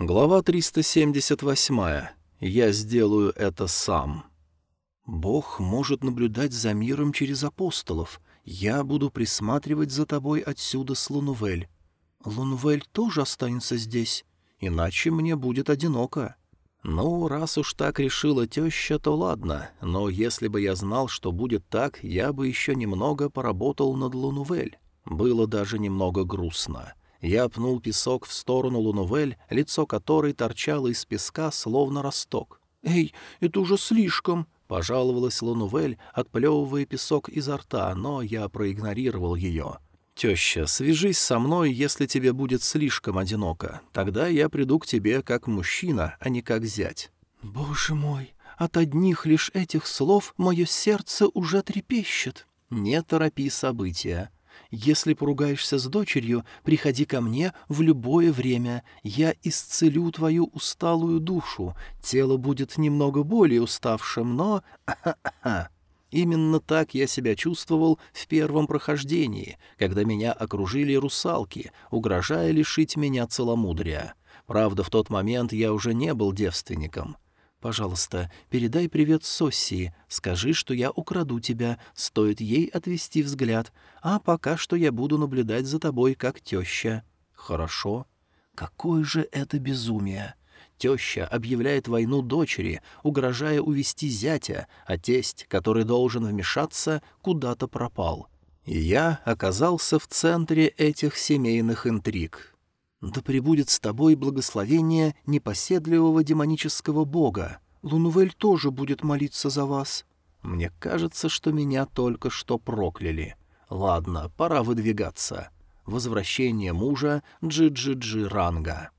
Глава 378. Я сделаю это сам. Бог может наблюдать за миром через апостолов. Я буду присматривать за тобой отсюда с Лунувель. Лунувель тоже останется здесь, иначе мне будет одиноко. Ну, раз уж так решила теща, то ладно, но если бы я знал, что будет так, я бы еще немного поработал над Лунувель. Было даже немного грустно. Я пнул песок в сторону Лунувель, лицо которой торчало из песка, словно росток. «Эй, это уже слишком!» — пожаловалась Лунувель, отплевывая песок изо рта, но я проигнорировал ее. «Теща, свяжись со мной, если тебе будет слишком одиноко. Тогда я приду к тебе как мужчина, а не как зять». «Боже мой, от одних лишь этих слов мое сердце уже трепещет». «Не торопи события. Если поругаешься с дочерью, приходи ко мне в любое время. Я исцелю твою усталую душу. Тело будет немного более уставшим, но... Именно так я себя чувствовал в первом прохождении, когда меня окружили русалки, угрожая лишить меня целомудрия. Правда, в тот момент я уже не был девственником. Пожалуйста, передай привет Соссии, скажи, что я украду тебя, стоит ей отвести взгляд, а пока что я буду наблюдать за тобой как теща». «Хорошо». «Какое же это безумие!» Теща объявляет войну дочери, угрожая увести зятя, а тесть, который должен вмешаться, куда-то пропал. И я оказался в центре этих семейных интриг. Да пребудет с тобой благословение непоседливого демонического бога. Лунувель тоже будет молиться за вас. Мне кажется, что меня только что прокляли. Ладно, пора выдвигаться. Возвращение мужа Джи-Джи-Джи Ранга.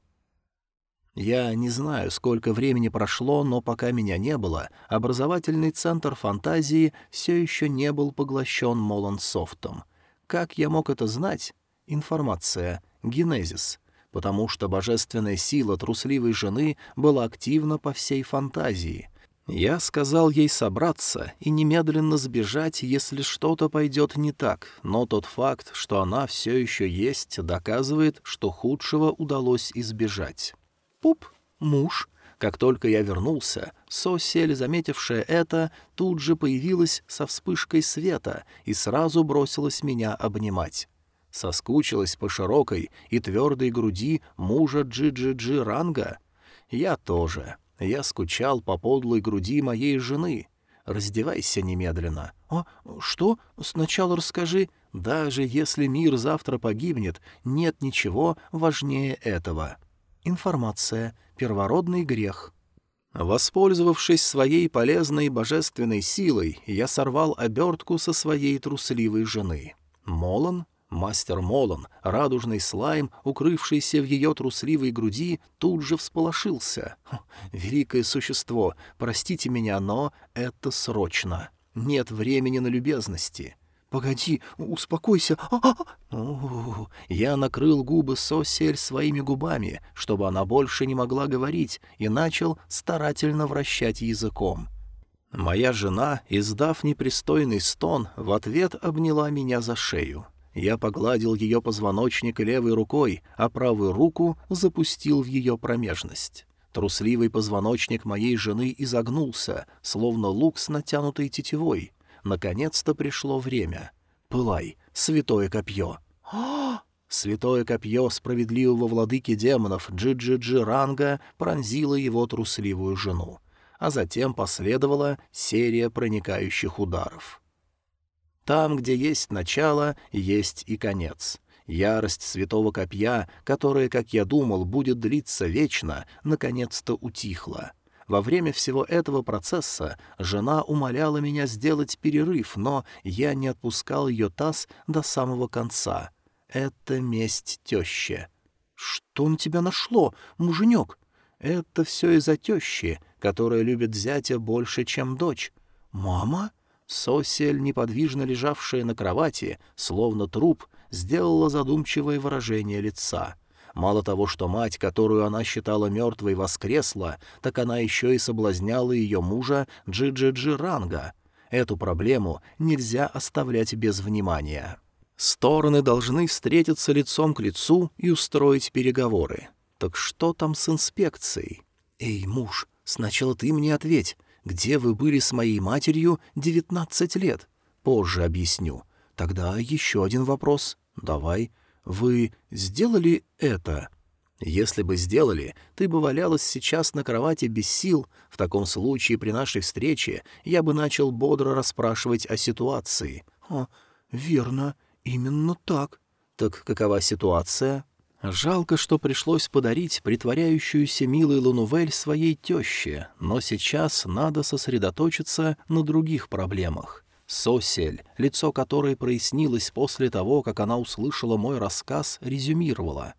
Я не знаю, сколько времени прошло, но пока меня не было, образовательный центр фантазии все еще не был поглощен Молансофтом. Как я мог это знать? Информация. Генезис потому что божественная сила трусливой жены была активна по всей фантазии. Я сказал ей собраться и немедленно сбежать, если что-то пойдет не так, но тот факт, что она все еще есть, доказывает, что худшего удалось избежать. Пуп, муж. Как только я вернулся, Сосель, заметившая это, тут же появилась со вспышкой света и сразу бросилась меня обнимать соскучилась по широкой и твердой груди мужа Джи-Джи-Джи Ранга? Я тоже. Я скучал по подлой груди моей жены. Раздевайся немедленно. А что? Сначала расскажи. Даже если мир завтра погибнет, нет ничего важнее этого. Информация. Первородный грех. Воспользовавшись своей полезной божественной силой, я сорвал обертку со своей трусливой жены. Молон Мастер Молон, радужный слайм, укрывшийся в ее трусливой груди, тут же всполошился. «Великое существо, простите меня, но это срочно. Нет времени на любезности». «Погоди, успокойся!» а -а Я накрыл губы Сосель своими губами, чтобы она больше не могла говорить, и начал старательно вращать языком. Моя жена, издав непристойный стон, в ответ обняла меня за шею. Я погладил ее позвоночник левой рукой, а правую руку запустил в ее промежность. Трусливый позвоночник моей жены изогнулся, словно лук с натянутой тетивой. Наконец-то пришло время. «Пылай, святое копье!» Святое копье справедливого владыки демонов Джи-Джи-Джи Ранга пронзило его трусливую жену. А затем последовала серия проникающих ударов. Там, где есть начало, есть и конец. Ярость святого копья, которая, как я думал, будет длиться вечно, наконец-то утихла. Во время всего этого процесса жена умоляла меня сделать перерыв, но я не отпускал ее таз до самого конца. Это месть тещи. «Что на тебя нашло, муженек?» «Это все из-за тещи, которая любит зятя больше, чем дочь». «Мама?» Сосель, неподвижно лежавшая на кровати, словно труп, сделала задумчивое выражение лица. Мало того, что мать, которую она считала мертвой, воскресла, так она еще и соблазняла ее мужа Джи-Джи-Джи Ранга. Эту проблему нельзя оставлять без внимания. Стороны должны встретиться лицом к лицу и устроить переговоры. Так что там с инспекцией? Эй, муж, сначала ты мне ответь, где вы были с моей матерью девятнадцать лет? Позже объясню. Тогда еще один вопрос. Давай. Вы сделали это? Если бы сделали, ты бы валялась сейчас на кровати без сил. В таком случае при нашей встрече я бы начал бодро расспрашивать о ситуации. О, верно, именно так. Так какова ситуация? Жалко, что пришлось подарить притворяющуюся милой Лунувель своей теще, но сейчас надо сосредоточиться на других проблемах. Сосель, лицо которой прояснилось после того, как она услышала мой рассказ, резюмировала.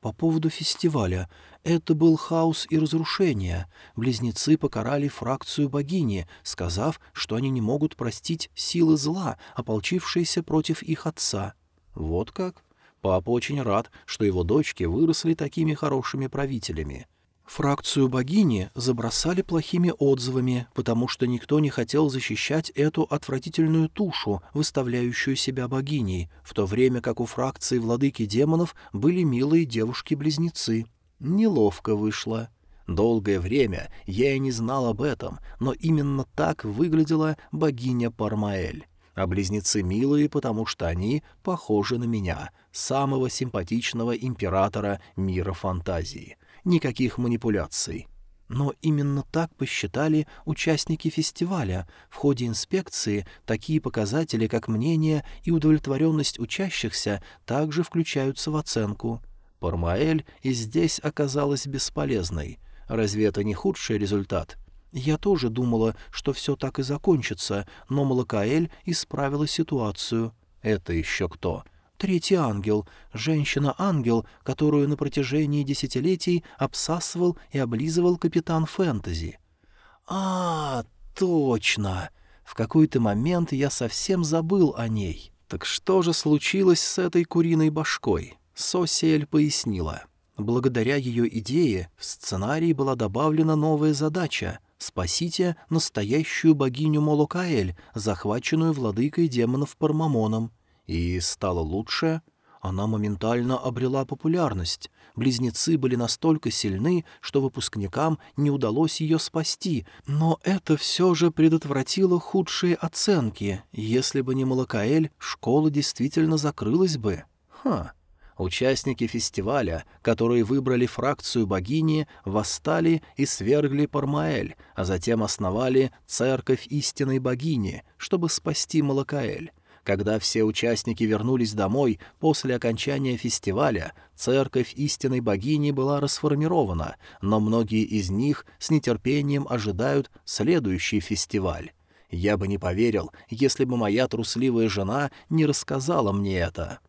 «По поводу фестиваля. Это был хаос и разрушение. Близнецы покарали фракцию богини, сказав, что они не могут простить силы зла, ополчившиеся против их отца. Вот как? Папа очень рад, что его дочки выросли такими хорошими правителями. Фракцию богини забросали плохими отзывами, потому что никто не хотел защищать эту отвратительную тушу, выставляющую себя богиней, в то время как у фракции владыки демонов были милые девушки-близнецы. Неловко вышло. Долгое время я и не знал об этом, но именно так выглядела богиня Пармаэль а близнецы милые, потому что они похожи на меня, самого симпатичного императора мира фантазии. Никаких манипуляций. Но именно так посчитали участники фестиваля. В ходе инспекции такие показатели, как мнение и удовлетворенность учащихся, также включаются в оценку. Пармаэль и здесь оказалась бесполезной. Разве это не худший результат? Я тоже думала, что все так и закончится, но Малакаэль исправила ситуацию. Это еще кто? Третий ангел, женщина-ангел, которую на протяжении десятилетий обсасывал и облизывал капитан фэнтези. А, точно! В какой-то момент я совсем забыл о ней. Так что же случилось с этой куриной башкой? Сосиэль пояснила. Благодаря ее идее в сценарий была добавлена новая задача Спасите настоящую богиню Молокаэль, захваченную владыкой демонов Пармамоном. И стало лучше. Она моментально обрела популярность. Близнецы были настолько сильны, что выпускникам не удалось ее спасти, но это все же предотвратило худшие оценки. Если бы не Малакаэль, школа действительно закрылась бы. Ха, Участники фестиваля, которые выбрали фракцию богини, восстали и свергли Пармаэль, а затем основали Церковь истинной богини, чтобы спасти Малакаэль. Когда все участники вернулись домой после окончания фестиваля, Церковь истинной богини была расформирована, но многие из них с нетерпением ожидают следующий фестиваль. Я бы не поверил, если бы моя трусливая жена не рассказала мне это.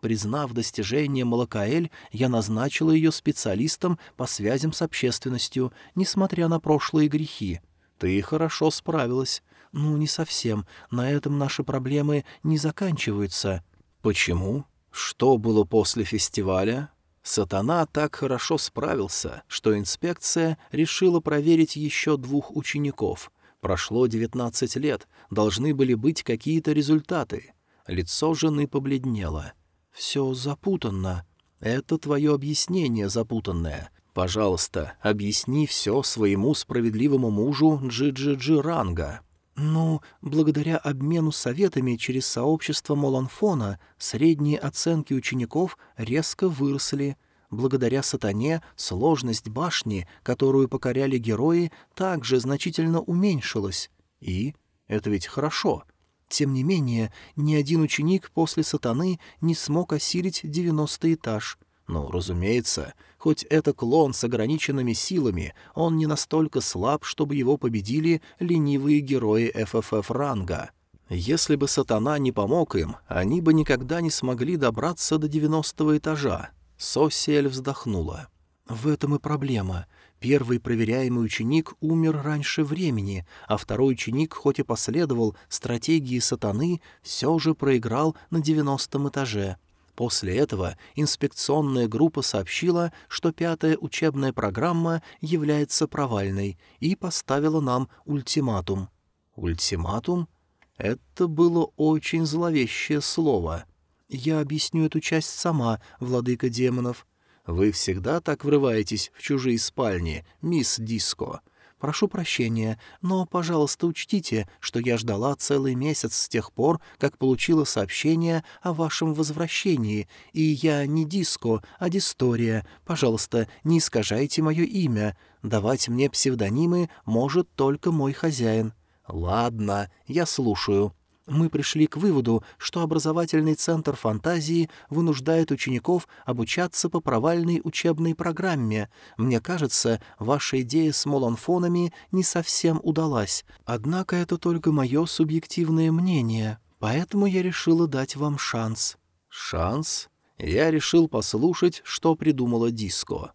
Признав достижение Малакаэль, я назначила ее специалистом по связям с общественностью, несмотря на прошлые грехи. Ты хорошо справилась. Ну, не совсем. На этом наши проблемы не заканчиваются. Почему? Что было после фестиваля? Сатана так хорошо справился, что инспекция решила проверить еще двух учеников. Прошло девятнадцать лет, должны были быть какие-то результаты. Лицо жены побледнело. «Все запутанно. Это твое объяснение запутанное. Пожалуйста, объясни все своему справедливому мужу Джи-Джи-Джи Ранга». «Ну, благодаря обмену советами через сообщество Моланфона средние оценки учеников резко выросли. Благодаря сатане сложность башни, которую покоряли герои, также значительно уменьшилась. И это ведь хорошо. Тем не менее, ни один ученик после сатаны не смог осилить девяностый этаж. Но, разумеется, хоть это клон с ограниченными силами, он не настолько слаб, чтобы его победили ленивые герои ФФФ ранга. Если бы сатана не помог им, они бы никогда не смогли добраться до девяностого этажа. Сосиэль вздохнула. «В этом и проблема. Первый проверяемый ученик умер раньше времени, а второй ученик, хоть и последовал стратегии сатаны, все же проиграл на девяностом этаже. После этого инспекционная группа сообщила, что пятая учебная программа является провальной, и поставила нам ультиматум. Ультиматум? Это было очень зловещее слово. Я объясню эту часть сама, владыка демонов. Вы всегда так врываетесь в чужие спальни, мисс Диско? Прошу прощения, но, пожалуйста, учтите, что я ждала целый месяц с тех пор, как получила сообщение о вашем возвращении, и я не Диско, а Дистория. Пожалуйста, не искажайте мое имя. Давать мне псевдонимы может только мой хозяин». «Ладно, я слушаю», мы пришли к выводу, что образовательный центр фантазии вынуждает учеников обучаться по провальной учебной программе. Мне кажется, ваша идея с моланфонами не совсем удалась. Однако это только мое субъективное мнение, поэтому я решила дать вам шанс». «Шанс?» Я решил послушать, что придумала Диско.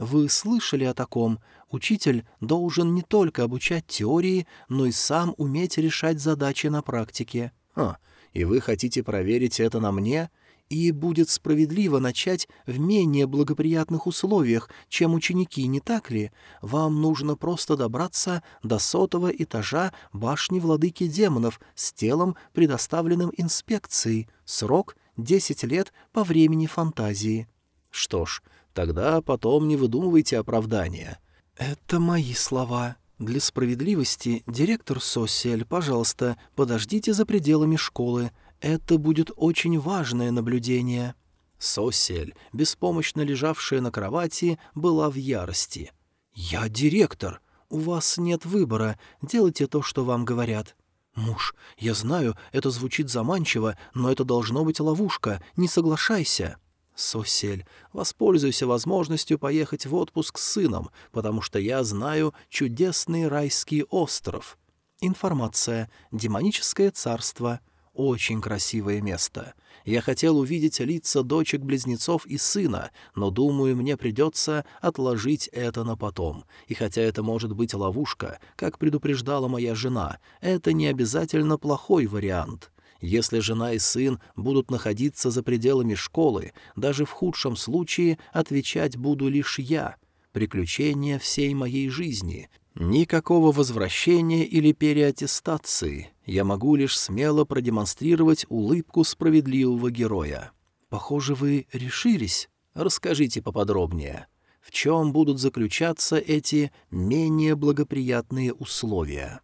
«Вы слышали о таком? Учитель должен не только обучать теории, но и сам уметь решать задачи на практике. А, и вы хотите проверить это на мне? И будет справедливо начать в менее благоприятных условиях, чем ученики, не так ли? Вам нужно просто добраться до сотого этажа башни владыки демонов с телом, предоставленным инспекцией. Срок — десять лет по времени фантазии. Что ж, тогда потом не выдумывайте оправдания. «Это мои слова. Для справедливости, директор Сосель, пожалуйста, подождите за пределами школы. Это будет очень важное наблюдение». Сосель, беспомощно лежавшая на кровати, была в ярости. «Я директор. У вас нет выбора. Делайте то, что вам говорят». «Муж, я знаю, это звучит заманчиво, но это должно быть ловушка. Не соглашайся». Сосель, воспользуйся возможностью поехать в отпуск с сыном, потому что я знаю чудесный райский остров. Информация. Демоническое царство. Очень красивое место. Я хотел увидеть лица дочек-близнецов и сына, но, думаю, мне придется отложить это на потом. И хотя это может быть ловушка, как предупреждала моя жена, это не обязательно плохой вариант. Если жена и сын будут находиться за пределами школы, даже в худшем случае отвечать буду лишь я. Приключения всей моей жизни. Никакого возвращения или переаттестации. Я могу лишь смело продемонстрировать улыбку справедливого героя. Похоже, вы решились? Расскажите поподробнее. В чем будут заключаться эти менее благоприятные условия?»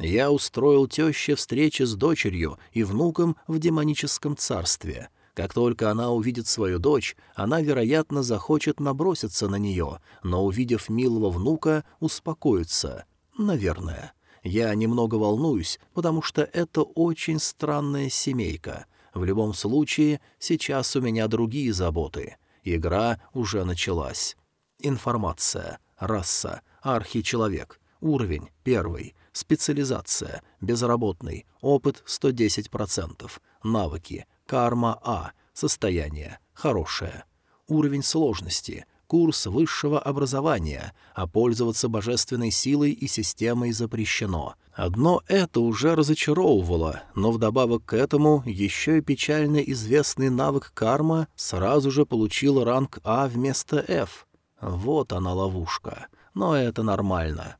Я устроил теще встречи с дочерью и внуком в демоническом царстве. Как только она увидит свою дочь, она, вероятно, захочет наброситься на нее, но, увидев милого внука, успокоится. Наверное. Я немного волнуюсь, потому что это очень странная семейка. В любом случае, сейчас у меня другие заботы. Игра уже началась. Информация. Раса. Архичеловек. Уровень. Первый. Специализация. Безработный. Опыт 110%. Навыки. Карма А. Состояние. Хорошее. Уровень сложности. Курс высшего образования, а пользоваться божественной силой и системой запрещено. Одно это уже разочаровывало, но вдобавок к этому еще и печально известный навык карма сразу же получил ранг А вместо F. Вот она ловушка. Но это нормально.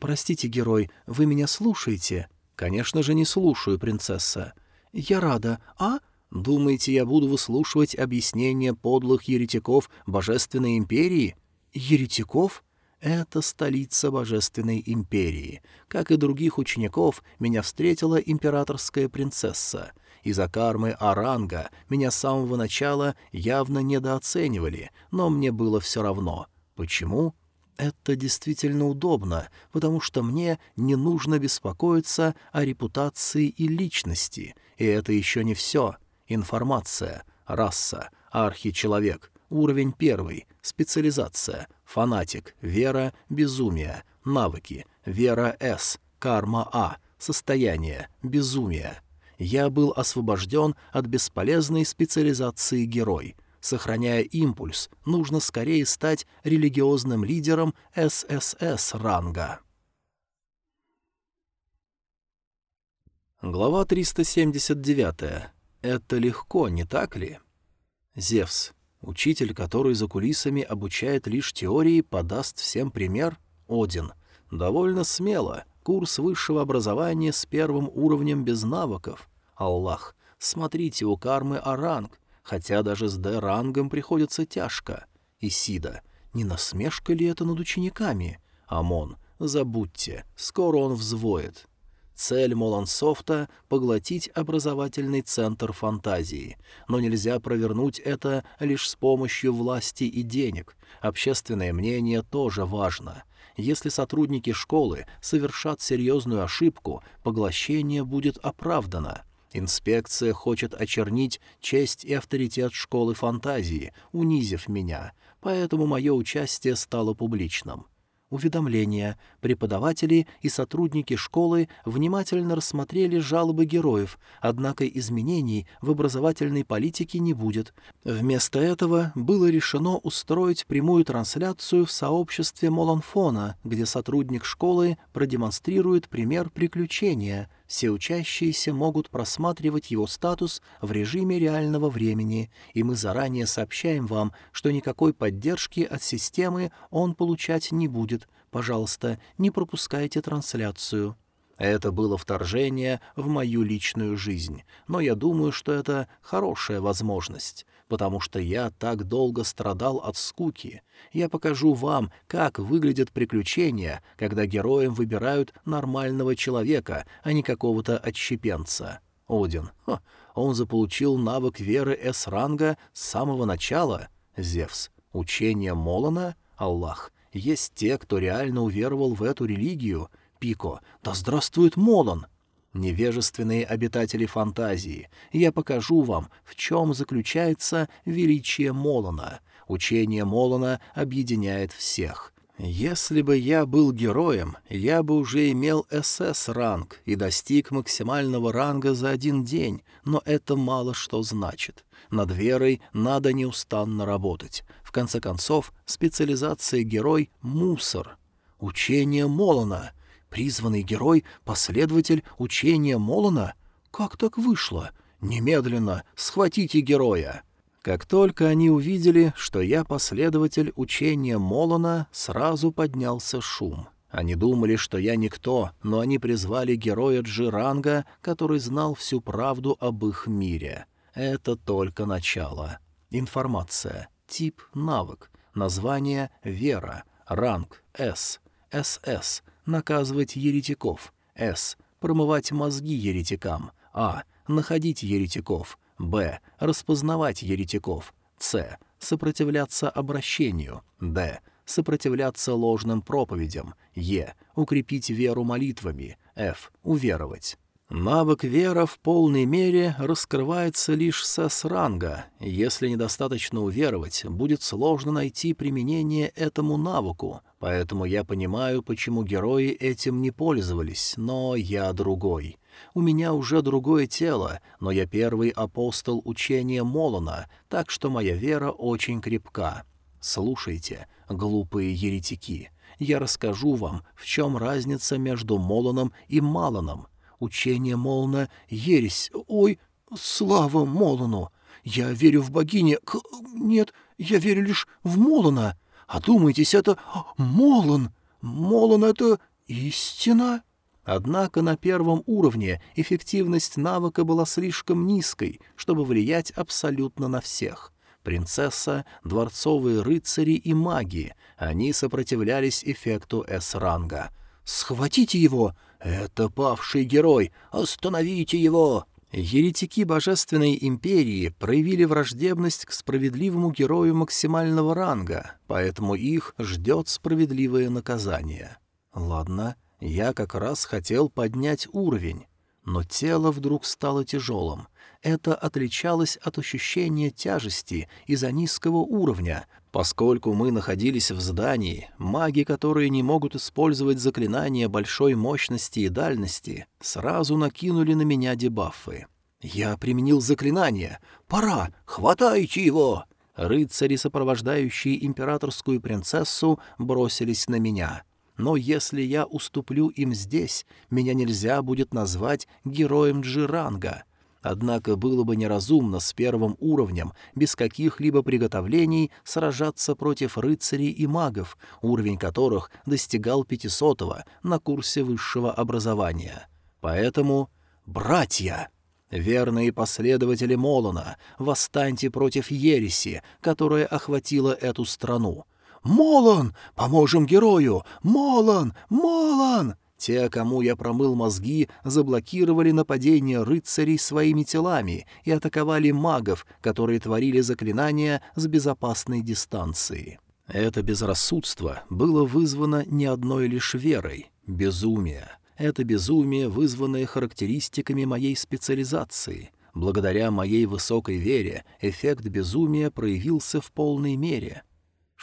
«Простите, герой, вы меня слушаете?» «Конечно же не слушаю, принцесса». «Я рада. А?» «Думаете, я буду выслушивать объяснения подлых еретиков Божественной Империи?» «Еретиков?» Это столица Божественной Империи. Как и других учеников, меня встретила императорская принцесса. Из-за кармы Аранга меня с самого начала явно недооценивали, но мне было все равно. Почему? Это действительно удобно, потому что мне не нужно беспокоиться о репутации и личности. И это еще не все. Информация, раса, архичеловек, уровень первый, специализация, фанатик, вера, безумие, навыки, вера С, карма А, состояние, безумие. Я был освобожден от бесполезной специализации герой — Сохраняя импульс, нужно скорее стать религиозным лидером ССС ранга. Глава 379. Это легко, не так ли? Зевс. Учитель, который за кулисами обучает лишь теории, подаст всем пример? Один. Довольно смело. Курс высшего образования с первым уровнем без навыков. Аллах. Смотрите, у кармы Аранг хотя даже с Д-рангом приходится тяжко. Исида, не насмешка ли это над учениками? Амон, забудьте, скоро он взвоет. Цель Молансофта — поглотить образовательный центр фантазии. Но нельзя провернуть это лишь с помощью власти и денег. Общественное мнение тоже важно. Если сотрудники школы совершат серьезную ошибку, поглощение будет оправдано. Инспекция хочет очернить честь и авторитет школы фантазии, унизив меня, поэтому мое участие стало публичным. Уведомления. Преподаватели и сотрудники школы внимательно рассмотрели жалобы героев, однако изменений в образовательной политике не будет. Вместо этого было решено устроить прямую трансляцию в сообществе Моланфона, где сотрудник школы продемонстрирует пример приключения — все учащиеся могут просматривать его статус в режиме реального времени, и мы заранее сообщаем вам, что никакой поддержки от системы он получать не будет. Пожалуйста, не пропускайте трансляцию. Это было вторжение в мою личную жизнь, но я думаю, что это хорошая возможность потому что я так долго страдал от скуки. Я покажу вам, как выглядят приключения, когда героям выбирают нормального человека, а не какого-то отщепенца. Один. Ха, он заполучил навык веры С-ранга с самого начала. Зевс. Учение Молона? Аллах. Есть те, кто реально уверовал в эту религию. Пико. Да здравствует Молон! Невежественные обитатели фантазии, я покажу вам, в чем заключается величие Молона. Учение Молона объединяет всех. Если бы я был героем, я бы уже имел СС-ранг и достиг максимального ранга за один день, но это мало что значит. Над верой надо неустанно работать. В конце концов, специализация герой — мусор. Учение Молона — Призванный герой — последователь учения Молона? Как так вышло? Немедленно схватите героя!» Как только они увидели, что я последователь учения Молона, сразу поднялся шум. Они думали, что я никто, но они призвали героя Джиранга, который знал всю правду об их мире. Это только начало. Информация. Тип — навык. Название — вера. Ранг — С. СС наказывать еретиков, С. промывать мозги еретикам, А. находить еретиков, Б. распознавать еретиков, С. сопротивляться обращению, Д. сопротивляться ложным проповедям, Е. укрепить веру молитвами, Ф. уверовать. Навык вера в полной мере раскрывается лишь с С-ранга. Если недостаточно уверовать, будет сложно найти применение этому навыку, поэтому я понимаю, почему герои этим не пользовались, но я другой. У меня уже другое тело, но я первый апостол учения Молона, так что моя вера очень крепка. Слушайте, глупые еретики, я расскажу вам, в чем разница между Молоном и Малоном — Учение Молна — ересь. Ой, слава Молону! Я верю в богине. К... Нет, я верю лишь в Молона. Одумайтесь, это Молон. Молон — это истина. Однако на первом уровне эффективность навыка была слишком низкой, чтобы влиять абсолютно на всех. Принцесса, дворцовые рыцари и маги — они сопротивлялись эффекту С-ранга. «Схватите его! «Это павший герой! Остановите его!» Еретики Божественной Империи проявили враждебность к справедливому герою максимального ранга, поэтому их ждет справедливое наказание. Ладно, я как раз хотел поднять уровень, но тело вдруг стало тяжелым. Это отличалось от ощущения тяжести из-за низкого уровня, Поскольку мы находились в здании, маги, которые не могут использовать заклинания большой мощности и дальности, сразу накинули на меня дебафы. Я применил заклинание. «Пора! Хватайте его!» Рыцари, сопровождающие императорскую принцессу, бросились на меня. Но если я уступлю им здесь, меня нельзя будет назвать героем Джиранга — Однако было бы неразумно с первым уровнем, без каких-либо приготовлений, сражаться против рыцарей и магов, уровень которых достигал пятисотого на курсе высшего образования. Поэтому... «Братья!» Верные последователи Молона, восстаньте против ереси, которая охватила эту страну. «Молон! Поможем герою! Молон! Молон!» Те, кому я промыл мозги, заблокировали нападение рыцарей своими телами и атаковали магов, которые творили заклинания с безопасной дистанции. Это безрассудство было вызвано не одной лишь верой — безумие. Это безумие, вызванное характеристиками моей специализации. Благодаря моей высокой вере эффект безумия проявился в полной мере —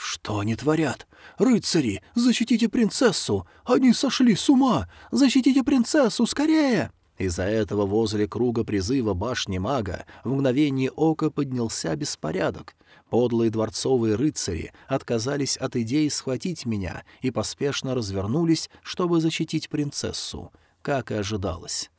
«Что они творят? Рыцари, защитите принцессу! Они сошли с ума! Защитите принцессу, скорее!» Из-за этого возле круга призыва башни мага в мгновение ока поднялся беспорядок. Подлые дворцовые рыцари отказались от идеи схватить меня и поспешно развернулись, чтобы защитить принцессу, как и ожидалось.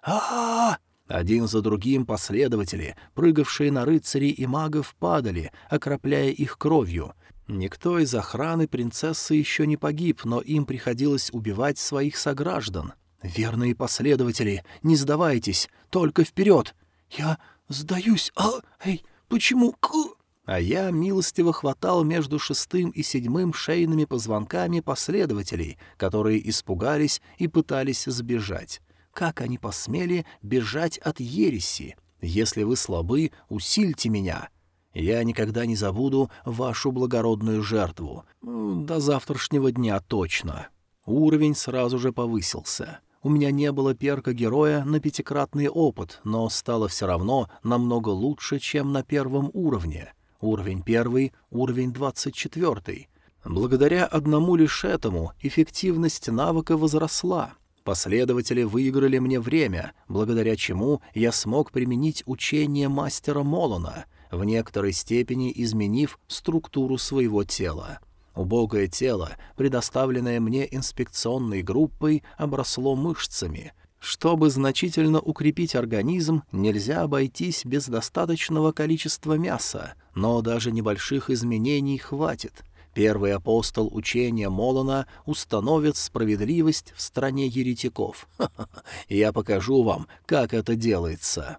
Ха. Один за другим последователи, прыгавшие на рыцарей и магов, падали, окропляя их кровью. Никто из охраны принцессы еще не погиб, но им приходилось убивать своих сограждан. «Верные последователи, не сдавайтесь, только вперед!» «Я сдаюсь, а... Эй, почему...» А я милостиво хватал между шестым и седьмым шейными позвонками последователей, которые испугались и пытались сбежать. Как они посмели бежать от ереси? Если вы слабы, усильте меня. Я никогда не забуду вашу благородную жертву. До завтрашнего дня точно. Уровень сразу же повысился. У меня не было перка героя на пятикратный опыт, но стало все равно намного лучше, чем на первом уровне. Уровень первый, уровень двадцать четвертый. Благодаря одному лишь этому эффективность навыка возросла. Последователи выиграли мне время, благодаря чему я смог применить учение мастера Молона, в некоторой степени изменив структуру своего тела. Убогое тело, предоставленное мне инспекционной группой, обросло мышцами. Чтобы значительно укрепить организм, нельзя обойтись без достаточного количества мяса, но даже небольших изменений хватит. Первый апостол учения Молона установит справедливость в стране еретиков. Я покажу вам, как это делается.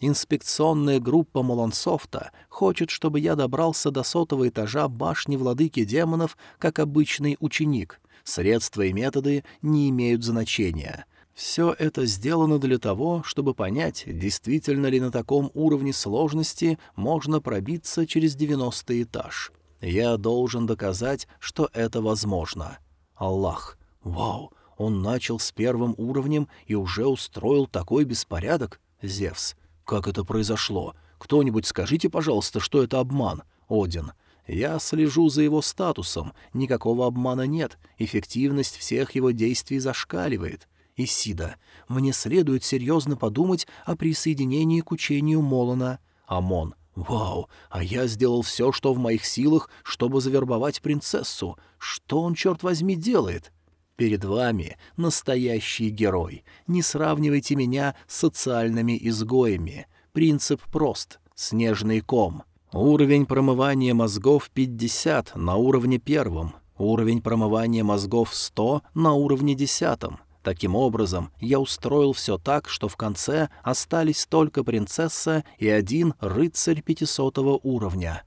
Инспекционная группа Молонсофта хочет, чтобы я добрался до сотого этажа башни владыки демонов, как обычный ученик. Средства и методы не имеют значения. Все это сделано для того, чтобы понять, действительно ли на таком уровне сложности можно пробиться через девяностый этаж. Я должен доказать, что это возможно. Аллах. Вау, он начал с первым уровнем и уже устроил такой беспорядок? Зевс. Как это произошло? Кто-нибудь скажите, пожалуйста, что это обман? Один. Я слежу за его статусом, никакого обмана нет, эффективность всех его действий зашкаливает. Исида, мне следует серьезно подумать о присоединении к учению Молона. Амон. «Вау, а я сделал все, что в моих силах, чтобы завербовать принцессу. Что он, черт возьми, делает?» «Перед вами настоящий герой. Не сравнивайте меня с социальными изгоями. Принцип прост. Снежный ком. Уровень промывания мозгов 50 на уровне первом. Уровень промывания мозгов 100 на уровне десятом. Таким образом, я устроил все так, что в конце остались только принцесса и один рыцарь пятисотого уровня.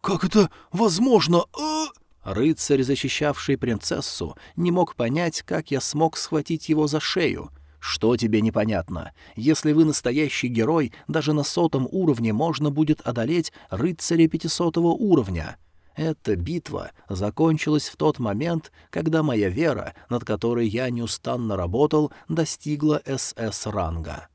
«Как это возможно? А...» Рыцарь, защищавший принцессу, не мог понять, как я смог схватить его за шею. «Что тебе непонятно? Если вы настоящий герой, даже на сотом уровне можно будет одолеть рыцаря пятисотого уровня». Эта битва закончилась в тот момент, когда моя вера, над которой я неустанно работал, достигла СС-ранга.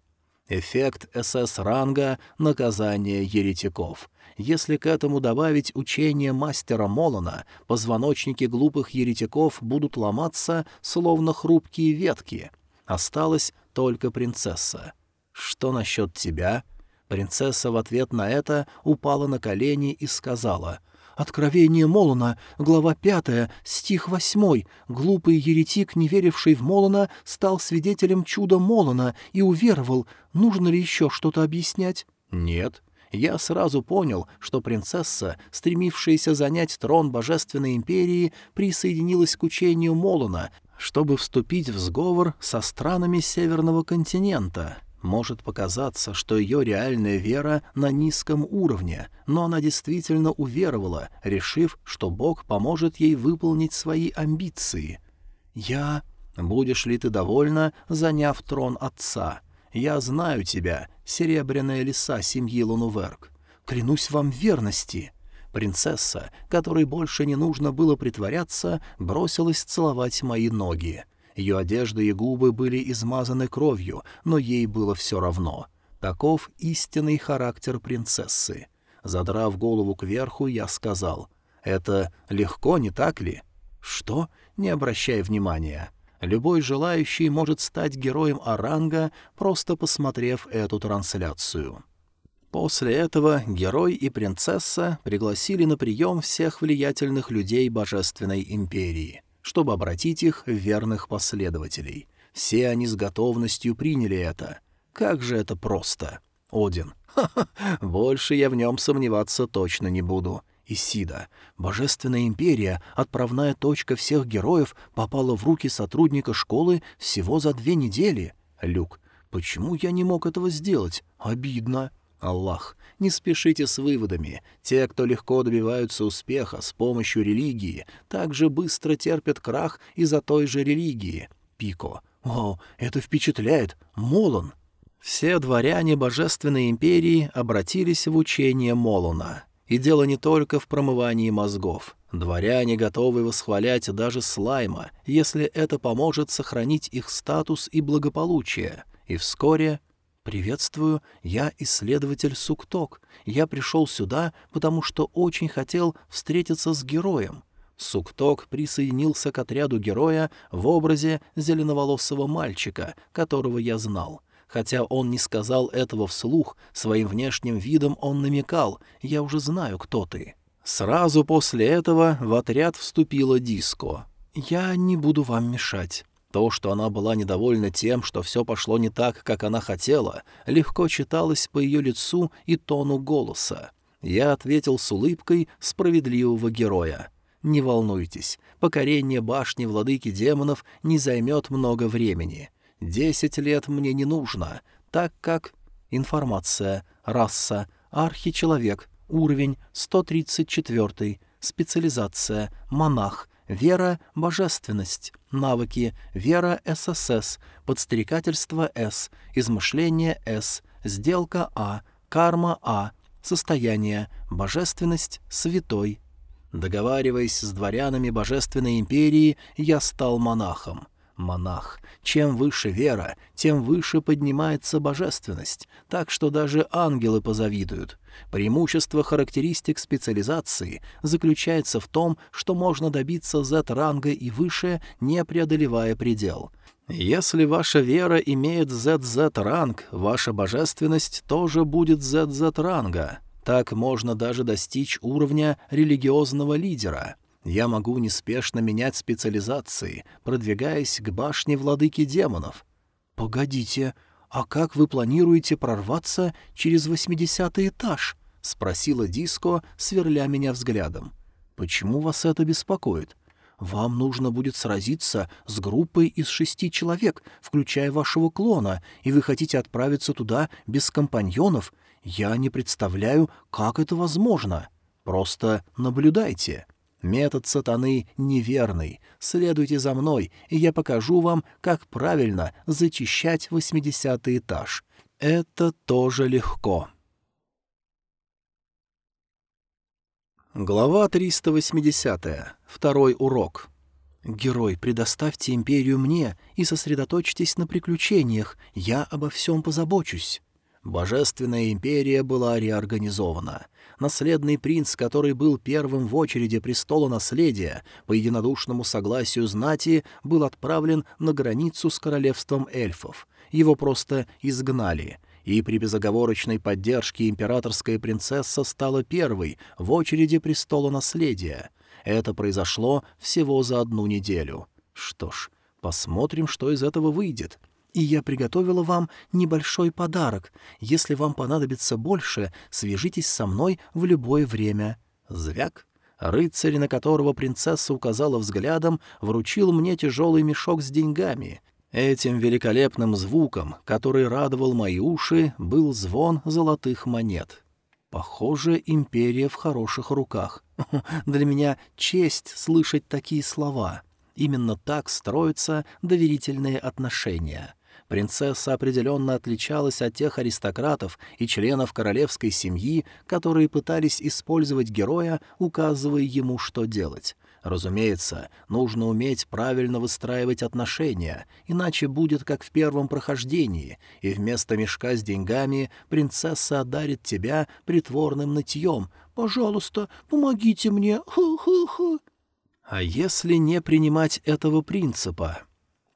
Эффект СС-ранга — наказание еретиков. Если к этому добавить учение мастера Молона, позвоночники глупых еретиков будут ломаться, словно хрупкие ветки. Осталась только принцесса. «Что насчет тебя?» Принцесса в ответ на это упала на колени и сказала — Откровение Молона, глава пятая, стих восьмой. Глупый еретик, не веривший в Молона, стал свидетелем чуда Молона и уверовал. Нужно ли еще что-то объяснять? Нет. Я сразу понял, что принцесса, стремившаяся занять трон Божественной Империи, присоединилась к учению Молона, чтобы вступить в сговор со странами Северного континента. Может показаться, что ее реальная вера на низком уровне, но она действительно уверовала, решив, что Бог поможет ей выполнить свои амбиции. «Я...» «Будешь ли ты довольна, заняв трон отца? Я знаю тебя, серебряная лиса семьи Лунуверк. Клянусь вам верности!» Принцесса, которой больше не нужно было притворяться, бросилась целовать мои ноги. Ее одежда и губы были измазаны кровью, но ей было все равно. Таков истинный характер принцессы. Задрав голову кверху, я сказал, «Это легко, не так ли?» «Что?» «Не обращай внимания. Любой желающий может стать героем Оранга, просто посмотрев эту трансляцию». После этого герой и принцесса пригласили на прием всех влиятельных людей Божественной Империи чтобы обратить их в верных последователей. Все они с готовностью приняли это. Как же это просто. Один. Ха-ха, больше я в нем сомневаться точно не буду. Исида. Божественная империя, отправная точка всех героев, попала в руки сотрудника школы всего за две недели. Люк. Почему я не мог этого сделать? Обидно. Аллах, не спешите с выводами. Те, кто легко добиваются успеха с помощью религии, также быстро терпят крах из-за той же религии. Пико. О, это впечатляет. Молон. Все дворяне Божественной империи обратились в учение Молона. И дело не только в промывании мозгов. Дворяне готовы восхвалять даже слайма, если это поможет сохранить их статус и благополучие. И вскоре «Приветствую, я исследователь Сукток. Я пришел сюда, потому что очень хотел встретиться с героем». Сукток присоединился к отряду героя в образе зеленоволосого мальчика, которого я знал. Хотя он не сказал этого вслух, своим внешним видом он намекал «я уже знаю, кто ты». Сразу после этого в отряд вступила Диско. «Я не буду вам мешать». То, что она была недовольна тем, что все пошло не так, как она хотела, легко читалось по ее лицу и тону голоса. Я ответил с улыбкой справедливого героя. «Не волнуйтесь, покорение башни владыки демонов не займет много времени. Десять лет мне не нужно, так как...» Информация. Раса. Архичеловек. Уровень 134. Специализация. Монах. Вера — божественность. Навыки — вера — ССС, подстерекательство — С, измышление — С, сделка — А, карма — А, состояние — божественность — святой. Договариваясь с дворянами Божественной империи, я стал монахом. Монах. Чем выше вера, тем выше поднимается божественность, так что даже ангелы позавидуют. Преимущество характеристик специализации заключается в том, что можно добиться Z-ранга и выше, не преодолевая предел. Если ваша вера имеет ZZ-ранг, ваша божественность тоже будет ZZ-ранга. Так можно даже достичь уровня религиозного лидера. Я могу неспешно менять специализации, продвигаясь к башне владыки демонов. «Погодите, «А как вы планируете прорваться через восьмидесятый этаж?» — спросила Диско, сверля меня взглядом. «Почему вас это беспокоит? Вам нужно будет сразиться с группой из шести человек, включая вашего клона, и вы хотите отправиться туда без компаньонов? Я не представляю, как это возможно. Просто наблюдайте». Метод сатаны неверный. Следуйте за мной, и я покажу вам, как правильно зачищать восьмидесятый этаж. Это тоже легко. Глава 380. Второй урок. «Герой, предоставьте империю мне и сосредоточьтесь на приключениях. Я обо всем позабочусь». Божественная империя была реорганизована. Наследный принц, который был первым в очереди престола наследия, по единодушному согласию знати, был отправлен на границу с королевством эльфов. Его просто изгнали — и при безоговорочной поддержке императорская принцесса стала первой в очереди престола наследия. Это произошло всего за одну неделю. Что ж, посмотрим, что из этого выйдет и я приготовила вам небольшой подарок. Если вам понадобится больше, свяжитесь со мной в любое время». Звяк. Рыцарь, на которого принцесса указала взглядом, вручил мне тяжелый мешок с деньгами. Этим великолепным звуком, который радовал мои уши, был звон золотых монет. Похоже, империя в хороших руках. Для меня честь слышать такие слова. Именно так строятся доверительные отношения. Принцесса определенно отличалась от тех аристократов и членов королевской семьи, которые пытались использовать героя, указывая ему, что делать. Разумеется, нужно уметь правильно выстраивать отношения, иначе будет как в первом прохождении, и вместо мешка с деньгами принцесса одарит тебя притворным нытьем. «Пожалуйста, помогите мне! Ху-ху-ху!» А если не принимать этого принципа?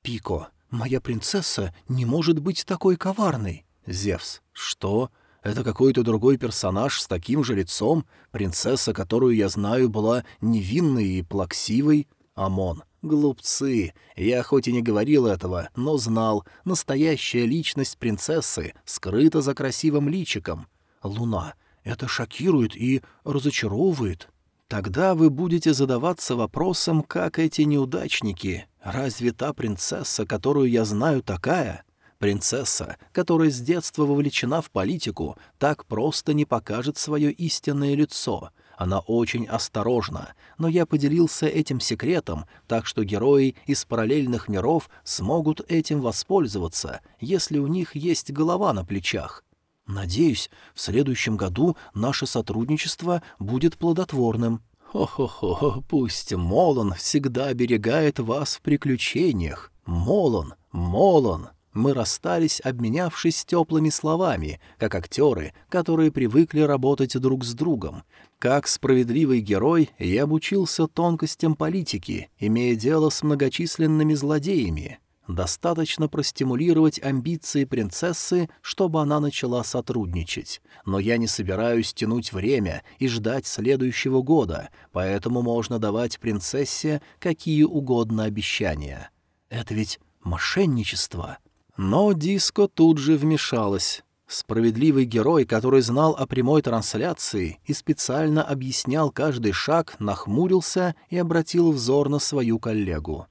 Пико, моя принцесса не может быть такой коварной. Зевс, что? Это какой-то другой персонаж с таким же лицом? Принцесса, которую я знаю, была невинной и плаксивой? Амон. Глупцы. Я хоть и не говорил этого, но знал. Настоящая личность принцессы скрыта за красивым личиком. Луна. Это шокирует и разочаровывает. Тогда вы будете задаваться вопросом, как эти неудачники. Разве та принцесса, которую я знаю, такая? Принцесса, которая с детства вовлечена в политику, так просто не покажет свое истинное лицо. Она очень осторожна, но я поделился этим секретом, так что герои из параллельных миров смогут этим воспользоваться, если у них есть голова на плечах. Надеюсь, в следующем году наше сотрудничество будет плодотворным. Хо-хо-хо, пусть Молон всегда оберегает вас в приключениях. Молон, Молон. Мы расстались, обменявшись теплыми словами, как актеры, которые привыкли работать друг с другом. Как справедливый герой я обучился тонкостям политики, имея дело с многочисленными злодеями. Достаточно простимулировать амбиции принцессы, чтобы она начала сотрудничать. Но я не собираюсь тянуть время и ждать следующего года, поэтому можно давать принцессе какие угодно обещания. Это ведь мошенничество. Но Диско тут же вмешалась. Справедливый герой, который знал о прямой трансляции и специально объяснял каждый шаг, нахмурился и обратил взор на свою коллегу.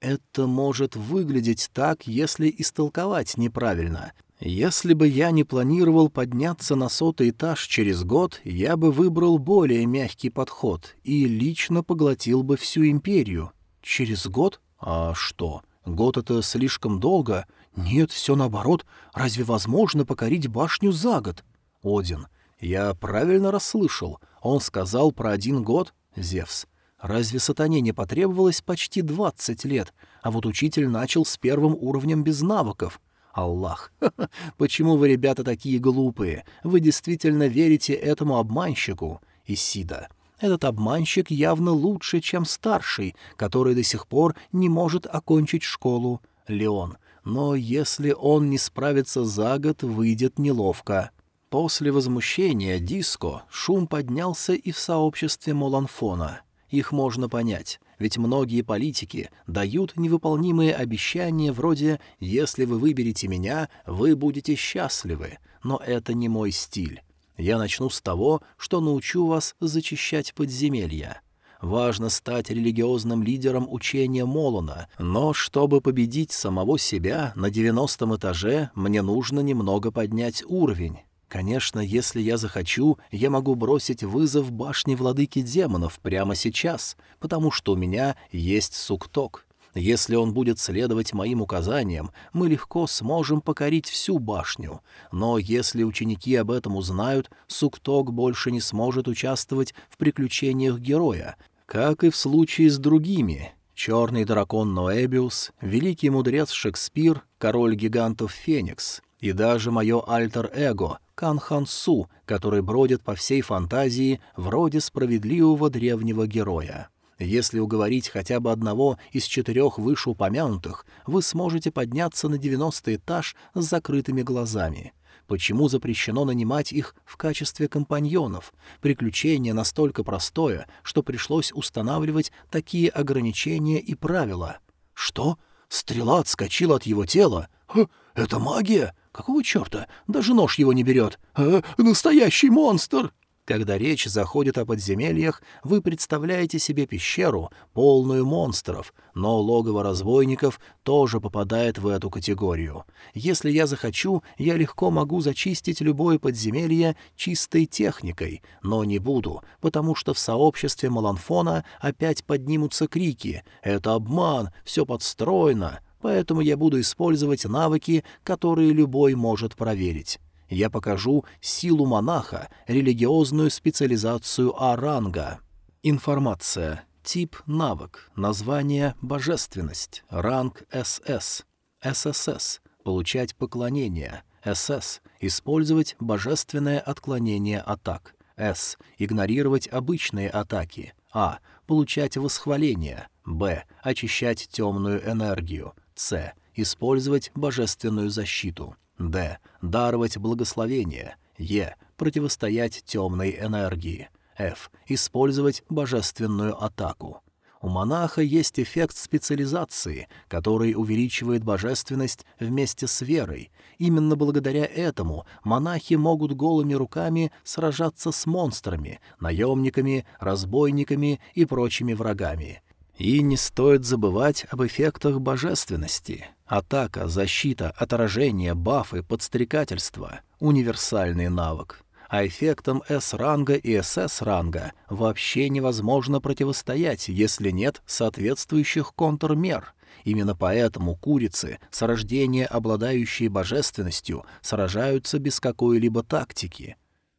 Это может выглядеть так, если истолковать неправильно. Если бы я не планировал подняться на сотый этаж через год, я бы выбрал более мягкий подход и лично поглотил бы всю империю. Через год? А что? Год — это слишком долго. Нет, все наоборот. Разве возможно покорить башню за год? Один. Я правильно расслышал. Он сказал про один год? Зевс. Разве сатане не потребовалось почти двадцать лет, а вот учитель начал с первым уровнем без навыков? Аллах, почему вы, ребята, такие глупые? Вы действительно верите этому обманщику? Исида, этот обманщик явно лучше, чем старший, который до сих пор не может окончить школу. Леон, но если он не справится за год, выйдет неловко. После возмущения диско шум поднялся и в сообществе Моланфона — их можно понять, ведь многие политики дают невыполнимые обещания вроде «если вы выберете меня, вы будете счастливы», но это не мой стиль. Я начну с того, что научу вас зачищать подземелья. Важно стать религиозным лидером учения Молона, но чтобы победить самого себя на девяностом этаже, мне нужно немного поднять уровень. Конечно, если я захочу, я могу бросить вызов башне владыки демонов прямо сейчас, потому что у меня есть сукток. Если он будет следовать моим указаниям, мы легко сможем покорить всю башню. Но если ученики об этом узнают, Сукток больше не сможет участвовать в приключениях героя, как и в случае с другими. Черный дракон Ноэбиус, великий мудрец Шекспир, король гигантов Феникс и даже мое альтер-эго Канхансу, который бродит по всей фантазии вроде справедливого древнего героя. Если уговорить хотя бы одного из четырех вышеупомянутых, вы сможете подняться на девяностый этаж с закрытыми глазами. Почему запрещено нанимать их в качестве компаньонов? Приключение настолько простое, что пришлось устанавливать такие ограничения и правила. Что? Стрела отскочила от его тела? Ха, это магия? Какого черта? Даже нож его не берет. А, настоящий монстр!» Когда речь заходит о подземельях, вы представляете себе пещеру, полную монстров, но логово разбойников тоже попадает в эту категорию. Если я захочу, я легко могу зачистить любое подземелье чистой техникой, но не буду, потому что в сообществе Маланфона опять поднимутся крики «Это обман! Все подстроено!» Поэтому я буду использовать навыки, которые любой может проверить. Я покажу силу монаха, религиозную специализацию А-ранга. Информация. Тип навык. Название божественность. Ранг СС. ССС. Получать поклонение. СС. Использовать божественное отклонение атак. С. Игнорировать обычные атаки. А. Получать восхваление. Б. Очищать темную энергию. С. Использовать божественную защиту. Д. Даровать благословение. Е. Противостоять темной энергии. Ф. Использовать божественную атаку. У монаха есть эффект специализации, который увеличивает божественность вместе с верой. Именно благодаря этому монахи могут голыми руками сражаться с монстрами, наемниками, разбойниками и прочими врагами. И не стоит забывать об эффектах божественности. Атака, защита, отражение, бафы, подстрекательство — универсальный навык. А эффектам С-ранга и СС-ранга вообще невозможно противостоять, если нет соответствующих контрмер. Именно поэтому курицы, с рождения обладающие божественностью, сражаются без какой-либо тактики.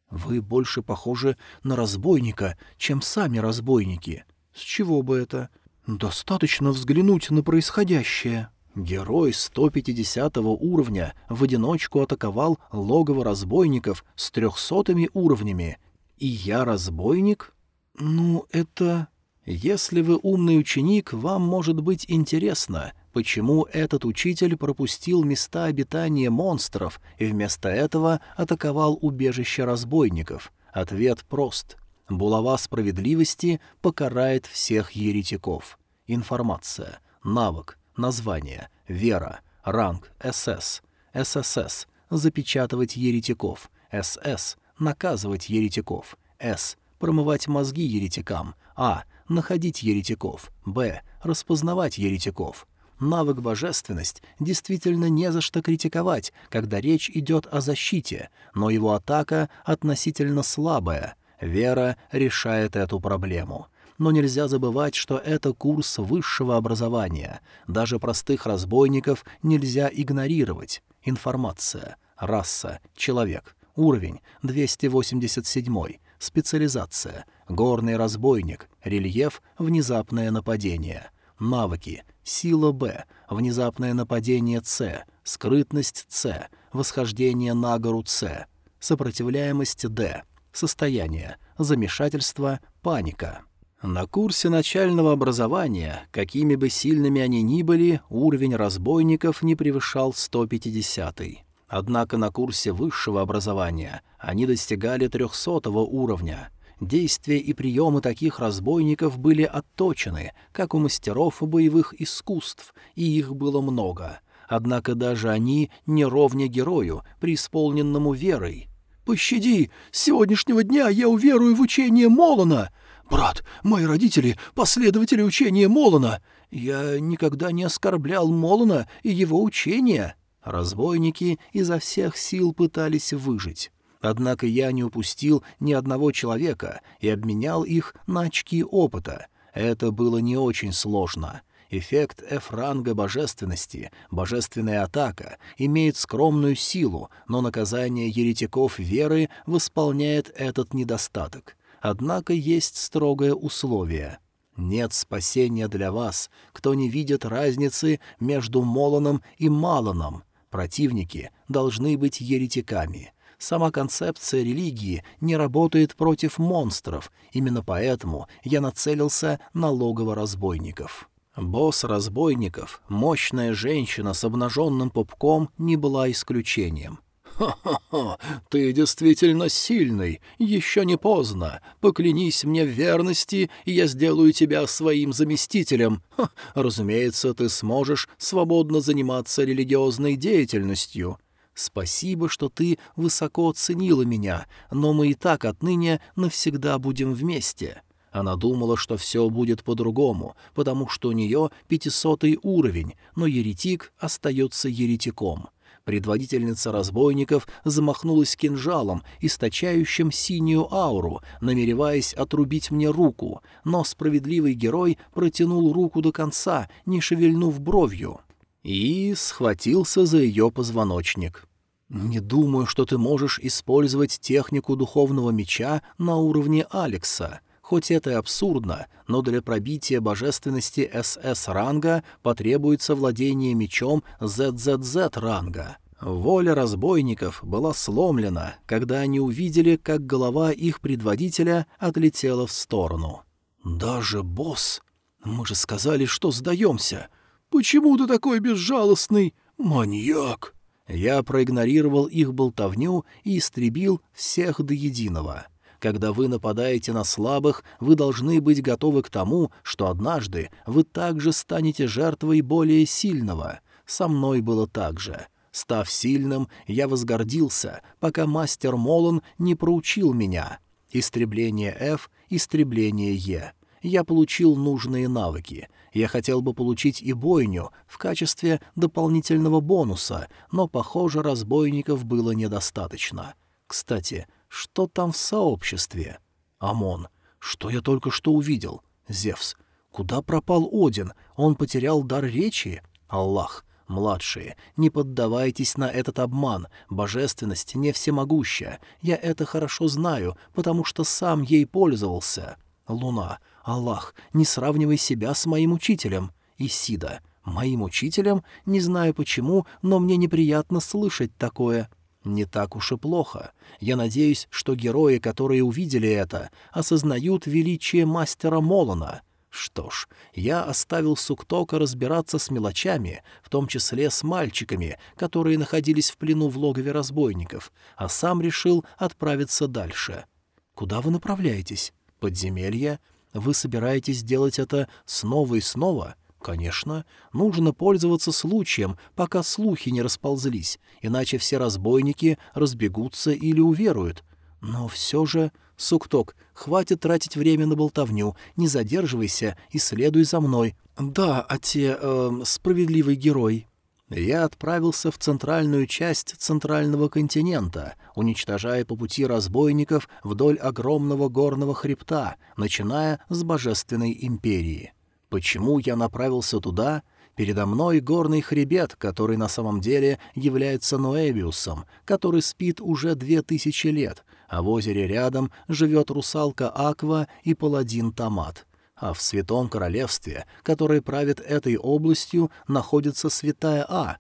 «Вы больше похожи на разбойника, чем сами разбойники. С чего бы это?» «Достаточно взглянуть на происходящее». Герой 150 уровня в одиночку атаковал логово разбойников с трехсотыми уровнями. И я разбойник? Ну, это... Если вы умный ученик, вам может быть интересно, почему этот учитель пропустил места обитания монстров и вместо этого атаковал убежище разбойников. Ответ прост. Булава справедливости покарает всех еретиков. Информация. Навык. Название. Вера. Ранг. СС. ССС. Запечатывать еретиков. СС. Наказывать еретиков. С. Промывать мозги еретикам. А. Находить еретиков. Б. Распознавать еретиков. Навык божественность действительно не за что критиковать, когда речь идет о защите, но его атака относительно слабая. Вера решает эту проблему но нельзя забывать, что это курс высшего образования. Даже простых разбойников нельзя игнорировать. Информация. Раса. Человек. Уровень. 287. Специализация. Горный разбойник. Рельеф. Внезапное нападение. Навыки. Сила Б. Внезапное нападение С. Скрытность С. Восхождение на гору С. Сопротивляемость Д. Состояние. Замешательство. Паника. На курсе начального образования, какими бы сильными они ни были, уровень разбойников не превышал 150-й. Однако на курсе высшего образования они достигали 300 уровня. Действия и приемы таких разбойников были отточены, как у мастеров боевых искусств, и их было много. Однако даже они не ровня герою, преисполненному верой. «Пощади! С сегодняшнего дня я уверую в учение Молона!» «Брат, мои родители — последователи учения Молона. Я никогда не оскорблял Молона и его учения». Разбойники изо всех сил пытались выжить. Однако я не упустил ни одного человека и обменял их на очки опыта. Это было не очень сложно. Эффект F-ранга божественности, божественная атака, имеет скромную силу, но наказание еретиков веры восполняет этот недостаток. Однако есть строгое условие. Нет спасения для вас, кто не видит разницы между Молоном и Малоном. Противники должны быть еретиками. Сама концепция религии не работает против монстров, именно поэтому я нацелился на логово разбойников. Босс разбойников, мощная женщина с обнаженным пупком, не была исключением. «Ха-ха-ха, ты действительно сильный, еще не поздно. Поклянись мне в верности, и я сделаю тебя своим заместителем. Ха, разумеется, ты сможешь свободно заниматься религиозной деятельностью». Спасибо, что ты высоко оценила меня, но мы и так отныне навсегда будем вместе». Она думала, что все будет по-другому, потому что у нее пятисотый уровень, но еретик остается еретиком. Предводительница разбойников замахнулась кинжалом, источающим синюю ауру, намереваясь отрубить мне руку, но справедливый герой протянул руку до конца, не шевельнув бровью, и схватился за ее позвоночник. «Не думаю, что ты можешь использовать технику духовного меча на уровне Алекса», Хоть это и абсурдно, но для пробития божественности СС-ранга потребуется владение мечом ZZZ-ранга. Воля разбойников была сломлена, когда они увидели, как голова их предводителя отлетела в сторону. «Даже босс! Мы же сказали, что сдаемся! Почему ты такой безжалостный? Маньяк!» Я проигнорировал их болтовню и истребил всех до единого. Когда вы нападаете на слабых, вы должны быть готовы к тому, что однажды вы также станете жертвой более сильного. Со мной было так же. Став сильным, я возгордился, пока мастер Молон не проучил меня. Истребление F, истребление Е. Я получил нужные навыки. Я хотел бы получить и бойню в качестве дополнительного бонуса, но, похоже, разбойников было недостаточно. Кстати, что там в сообществе? Амон. Что я только что увидел? Зевс. Куда пропал Один? Он потерял дар речи? Аллах. Младшие, не поддавайтесь на этот обман. Божественность не всемогуща. Я это хорошо знаю, потому что сам ей пользовался. Луна. Аллах, не сравнивай себя с моим учителем. Исида. Моим учителем? Не знаю почему, но мне неприятно слышать такое. Не так уж и плохо. Я надеюсь, что герои, которые увидели это, осознают величие мастера Молона. Что ж, я оставил Суктока разбираться с мелочами, в том числе с мальчиками, которые находились в плену в логове разбойников, а сам решил отправиться дальше. «Куда вы направляетесь? Подземелье? Вы собираетесь делать это снова и снова?» Конечно, нужно пользоваться случаем, пока слухи не расползлись, иначе все разбойники разбегутся или уверуют. Но все же... Сукток, хватит тратить время на болтовню, не задерживайся и следуй за мной. Да, а те... Э, справедливый герой. Я отправился в центральную часть центрального континента, уничтожая по пути разбойников вдоль огромного горного хребта, начиная с Божественной империи. Почему я направился туда? Передо мной горный хребет, который на самом деле является Ноэбиусом, который спит уже две тысячи лет, а в озере рядом живет русалка Аква и паладин Томат. А в Святом Королевстве, которое правит этой областью, находится Святая А.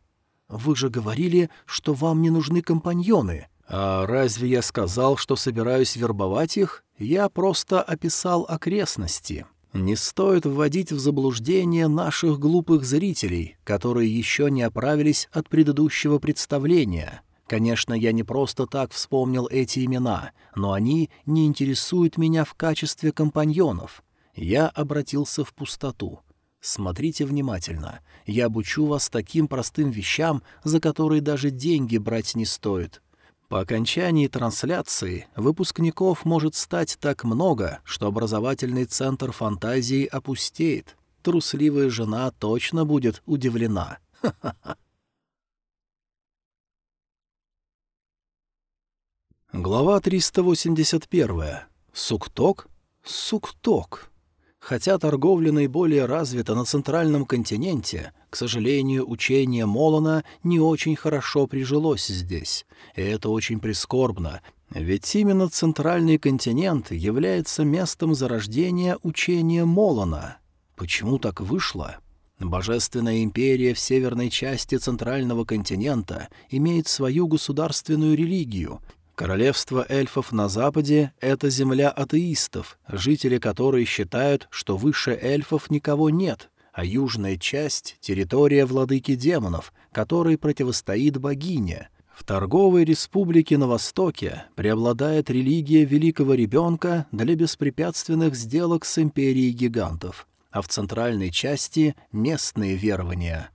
Вы же говорили, что вам не нужны компаньоны. А разве я сказал, что собираюсь вербовать их? Я просто описал окрестности. Не стоит вводить в заблуждение наших глупых зрителей, которые еще не оправились от предыдущего представления. Конечно, я не просто так вспомнил эти имена, но они не интересуют меня в качестве компаньонов. Я обратился в пустоту. Смотрите внимательно. Я обучу вас таким простым вещам, за которые даже деньги брать не стоит. По окончании трансляции выпускников может стать так много, что образовательный центр фантазии опустеет. Трусливая жена точно будет удивлена. Глава 381. Сукток? Сукток. Хотя торговля наиболее развита на центральном континенте, к сожалению, учение Молона не очень хорошо прижилось здесь. И это очень прискорбно, ведь именно центральный континент является местом зарождения учения Молона. Почему так вышло? Божественная империя в северной части центрального континента имеет свою государственную религию, Королевство эльфов на западе — это земля атеистов, жители которой считают, что выше эльфов никого нет, а южная часть — территория владыки демонов, которой противостоит богиня. В торговой республике на востоке преобладает религия великого ребенка для беспрепятственных сделок с империей гигантов, а в центральной части — местные верования.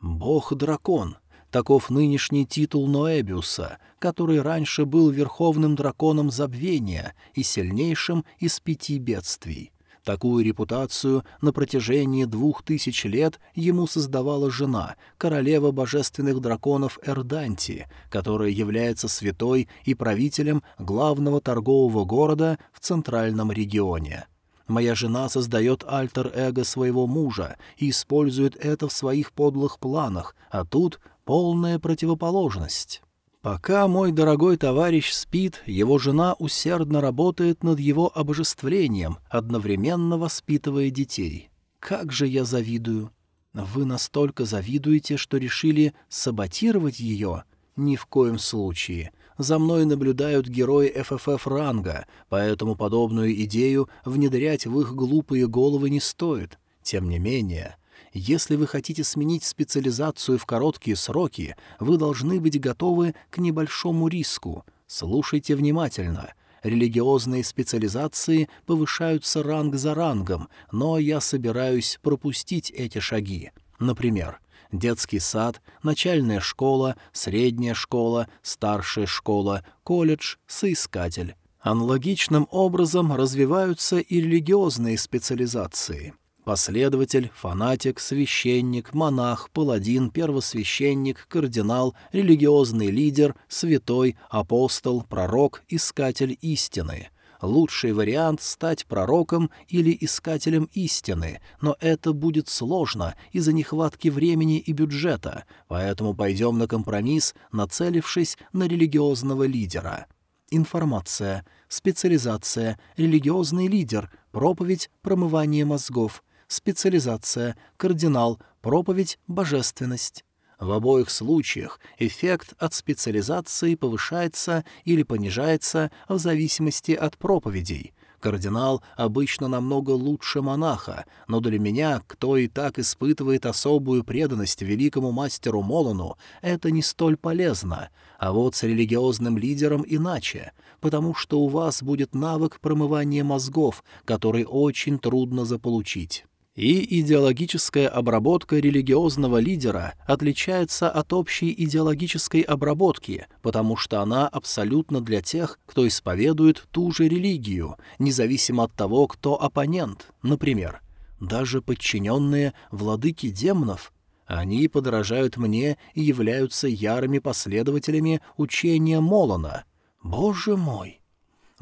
Бог-дракон — Таков нынешний титул Ноэбиуса, который раньше был верховным драконом забвения и сильнейшим из пяти бедствий. Такую репутацию на протяжении двух тысяч лет ему создавала жена, королева божественных драконов Эрданти, которая является святой и правителем главного торгового города в центральном регионе. Моя жена создает альтер-эго своего мужа и использует это в своих подлых планах, а тут полная противоположность. Пока мой дорогой товарищ спит, его жена усердно работает над его обожествлением, одновременно воспитывая детей. Как же я завидую! Вы настолько завидуете, что решили саботировать ее? Ни в коем случае. За мной наблюдают герои ФФФ ранга, поэтому подобную идею внедрять в их глупые головы не стоит. Тем не менее, если вы хотите сменить специализацию в короткие сроки, вы должны быть готовы к небольшому риску. Слушайте внимательно. Религиозные специализации повышаются ранг за рангом, но я собираюсь пропустить эти шаги. Например, детский сад, начальная школа, средняя школа, старшая школа, колледж, соискатель. Аналогичным образом развиваются и религиозные специализации. Последователь, фанатик, священник, монах, паладин, первосвященник, кардинал, религиозный лидер, святой, апостол, пророк, искатель истины. Лучший вариант — стать пророком или искателем истины, но это будет сложно из-за нехватки времени и бюджета, поэтому пойдем на компромисс, нацелившись на религиозного лидера. Информация, специализация, религиозный лидер, проповедь, промывание мозгов — специализация, кардинал, проповедь, божественность. В обоих случаях эффект от специализации повышается или понижается в зависимости от проповедей. Кардинал обычно намного лучше монаха, но для меня, кто и так испытывает особую преданность великому мастеру Молону, это не столь полезно. А вот с религиозным лидером иначе, потому что у вас будет навык промывания мозгов, который очень трудно заполучить. И идеологическая обработка религиозного лидера отличается от общей идеологической обработки, потому что она абсолютно для тех, кто исповедует ту же религию, независимо от того, кто оппонент. Например, даже подчиненные владыки демонов они подражают мне и являются ярыми последователями учения Молона. Боже мой!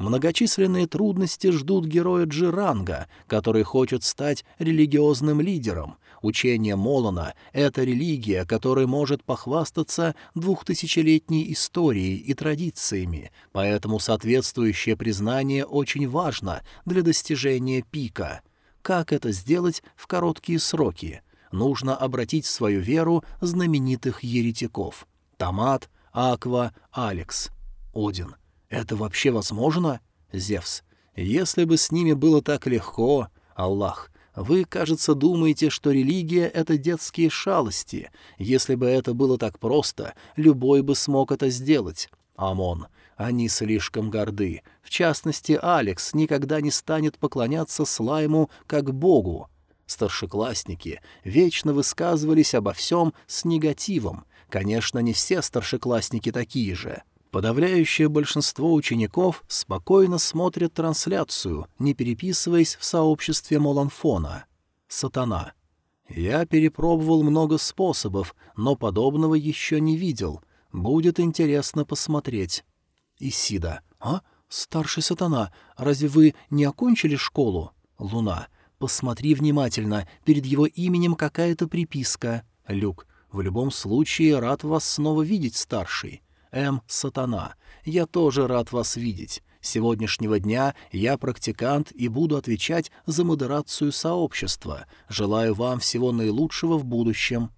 Многочисленные трудности ждут героя Джиранга, который хочет стать религиозным лидером. Учение Молона — это религия, которая может похвастаться двухтысячелетней историей и традициями, поэтому соответствующее признание очень важно для достижения пика. Как это сделать в короткие сроки? Нужно обратить свою веру знаменитых еретиков. Томат, Аква, Алекс. Один. «Это вообще возможно?» Зевс. «Если бы с ними было так легко...» Аллах. «Вы, кажется, думаете, что религия — это детские шалости. Если бы это было так просто, любой бы смог это сделать». Амон. Они слишком горды. В частности, Алекс никогда не станет поклоняться Слайму как богу. Старшеклассники вечно высказывались обо всем с негативом. Конечно, не все старшеклассники такие же. Подавляющее большинство учеников спокойно смотрят трансляцию, не переписываясь в сообществе Моланфона. Сатана. Я перепробовал много способов, но подобного еще не видел. Будет интересно посмотреть. Исида. А? Старший сатана, разве вы не окончили школу? Луна. Посмотри внимательно, перед его именем какая-то приписка. Люк. В любом случае, рад вас снова видеть, старший. М. Сатана. Я тоже рад вас видеть. Сегодняшнего дня я практикант и буду отвечать за модерацию сообщества. Желаю вам всего наилучшего в будущем».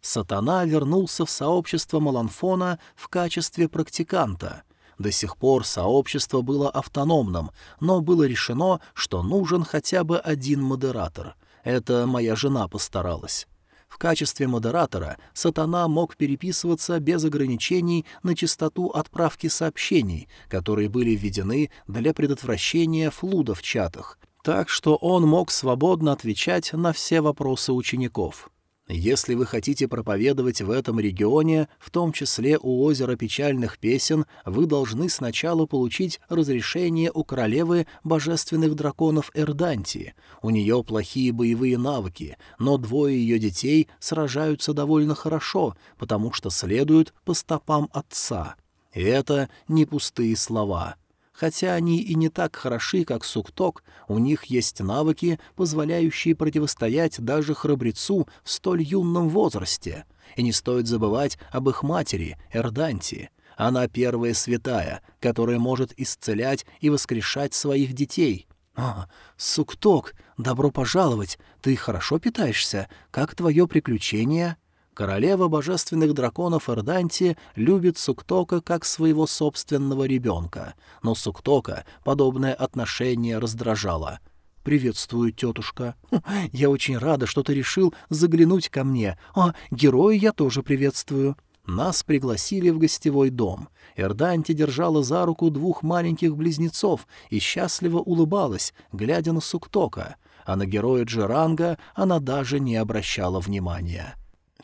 Сатана вернулся в сообщество Маланфона в качестве практиканта. До сих пор сообщество было автономным, но было решено, что нужен хотя бы один модератор. Это моя жена постаралась. В качестве модератора сатана мог переписываться без ограничений на частоту отправки сообщений, которые были введены для предотвращения флуда в чатах, так что он мог свободно отвечать на все вопросы учеников. Если вы хотите проповедовать в этом регионе, в том числе у озера печальных песен, вы должны сначала получить разрешение у королевы божественных драконов Эрданти. У нее плохие боевые навыки, но двое ее детей сражаются довольно хорошо, потому что следуют по стопам отца. И это не пустые слова. Хотя они и не так хороши, как Сукток, у них есть навыки, позволяющие противостоять даже храбрецу в столь юном возрасте. И не стоит забывать об их матери, Эрданти. Она первая святая, которая может исцелять и воскрешать своих детей. «А, Сукток, добро пожаловать! Ты хорошо питаешься? Как твое приключение?» Королева божественных драконов Эрданти любит Суктока как своего собственного ребенка, но Суктока подобное отношение раздражало. «Приветствую, тетушка. Хм, я очень рада, что ты решил заглянуть ко мне. А, героя я тоже приветствую». Нас пригласили в гостевой дом. Эрданти держала за руку двух маленьких близнецов и счастливо улыбалась, глядя на Суктока, а на героя Джеранга она даже не обращала внимания.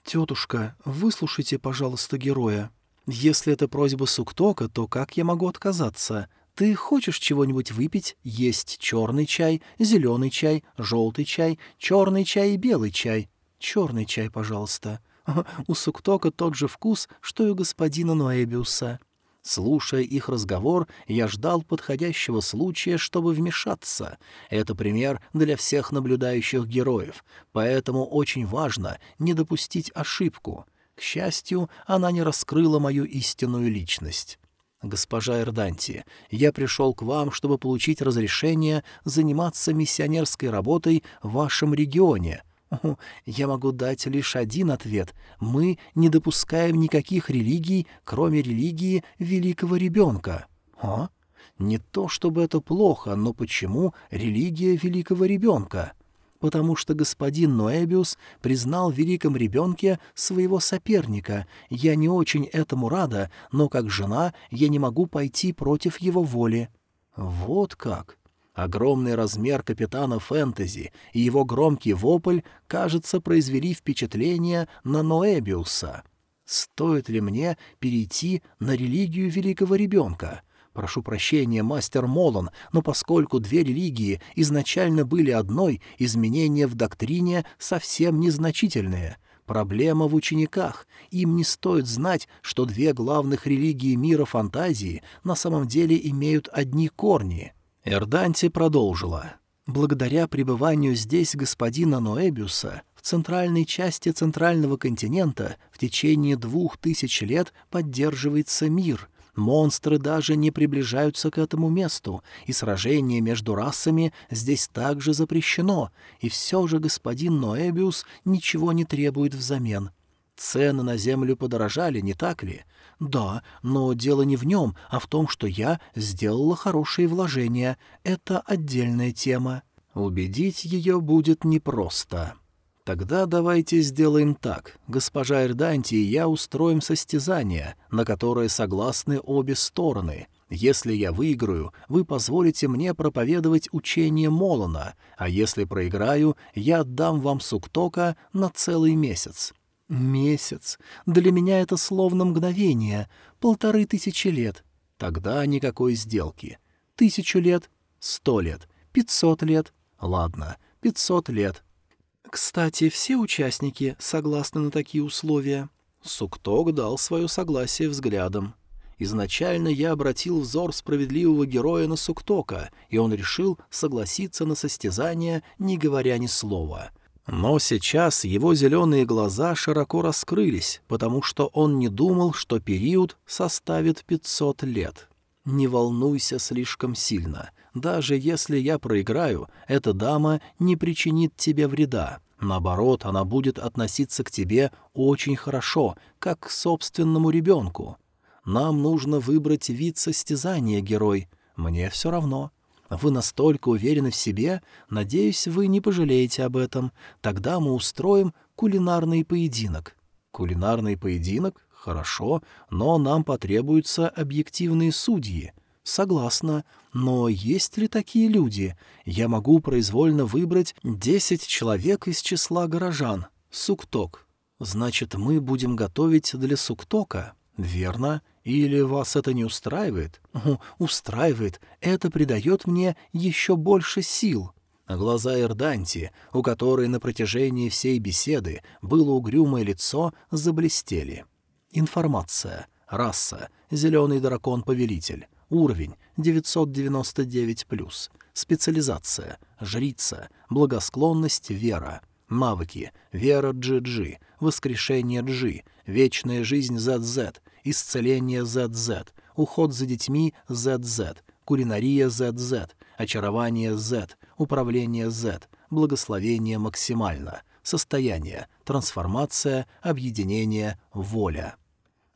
«Тетушка, выслушайте, пожалуйста, героя. Если это просьба Суктока, то как я могу отказаться? Ты хочешь чего-нибудь выпить? Есть черный чай, зеленый чай, желтый чай, черный чай и белый чай. Черный чай, пожалуйста. У Суктока тот же вкус, что и у господина Ноэбиуса». Слушая их разговор, я ждал подходящего случая, чтобы вмешаться. Это пример для всех наблюдающих героев, поэтому очень важно не допустить ошибку. К счастью, она не раскрыла мою истинную личность. «Госпожа Эрданти, я пришел к вам, чтобы получить разрешение заниматься миссионерской работой в вашем регионе», я могу дать лишь один ответ. Мы не допускаем никаких религий, кроме религии великого ребенка. А? Не то чтобы это плохо, но почему религия великого ребенка? Потому что господин Ноэбиус признал в великом ребенке своего соперника. Я не очень этому рада, но как жена я не могу пойти против его воли. Вот как. Огромный размер капитана фэнтези и его громкий вопль, кажется, произвели впечатление на Ноэбиуса. Стоит ли мне перейти на религию великого ребенка? Прошу прощения, мастер Молон, но поскольку две религии изначально были одной, изменения в доктрине совсем незначительные. Проблема в учениках. Им не стоит знать, что две главных религии мира фантазии на самом деле имеют одни корни — Эрданти продолжила. «Благодаря пребыванию здесь господина Ноэбиуса в центральной части центрального континента в течение двух тысяч лет поддерживается мир. Монстры даже не приближаются к этому месту, и сражение между расами здесь также запрещено, и все же господин Ноэбиус ничего не требует взамен». Цены на землю подорожали, не так ли? Да, но дело не в нем, а в том, что я сделала хорошие вложения. Это отдельная тема. Убедить ее будет непросто. Тогда давайте сделаем так. Госпожа Эрданти и я устроим состязание, на которое согласны обе стороны. Если я выиграю, вы позволите мне проповедовать учение Молона, а если проиграю, я отдам вам Суктока на целый месяц. Месяц. Для меня это словно мгновение. Полторы тысячи лет. Тогда никакой сделки. Тысячу лет. Сто лет. Пятьсот лет. Ладно, пятьсот лет. Кстати, все участники согласны на такие условия. Сукток дал свое согласие взглядом. Изначально я обратил взор справедливого героя на Суктока, и он решил согласиться на состязание, не говоря ни слова — но сейчас его зеленые глаза широко раскрылись, потому что он не думал, что период составит 500 лет. «Не волнуйся слишком сильно. Даже если я проиграю, эта дама не причинит тебе вреда. Наоборот, она будет относиться к тебе очень хорошо, как к собственному ребенку. Нам нужно выбрать вид состязания, герой. Мне все равно». Вы настолько уверены в себе? Надеюсь, вы не пожалеете об этом. Тогда мы устроим кулинарный поединок». «Кулинарный поединок? Хорошо, но нам потребуются объективные судьи». «Согласна. Но есть ли такие люди? Я могу произвольно выбрать десять человек из числа горожан. Сукток. Значит, мы будем готовить для суктока? Верно. Или вас это не устраивает? устраивает. Это придает мне еще больше сил. Глаза Эрданти, у которой на протяжении всей беседы было угрюмое лицо, заблестели. Информация. Раса. Зеленый дракон-повелитель. Уровень 999+. Специализация. Жрица. Благосклонность. Вера. Навыки. Вера GG. Воскрешение G. Вечная жизнь ZZ. Исцеление ZZ. Уход за детьми ZZ. Кулинария ZZ. Очарование Z. Управление Z. Благословение максимально. Состояние. Трансформация. Объединение. Воля.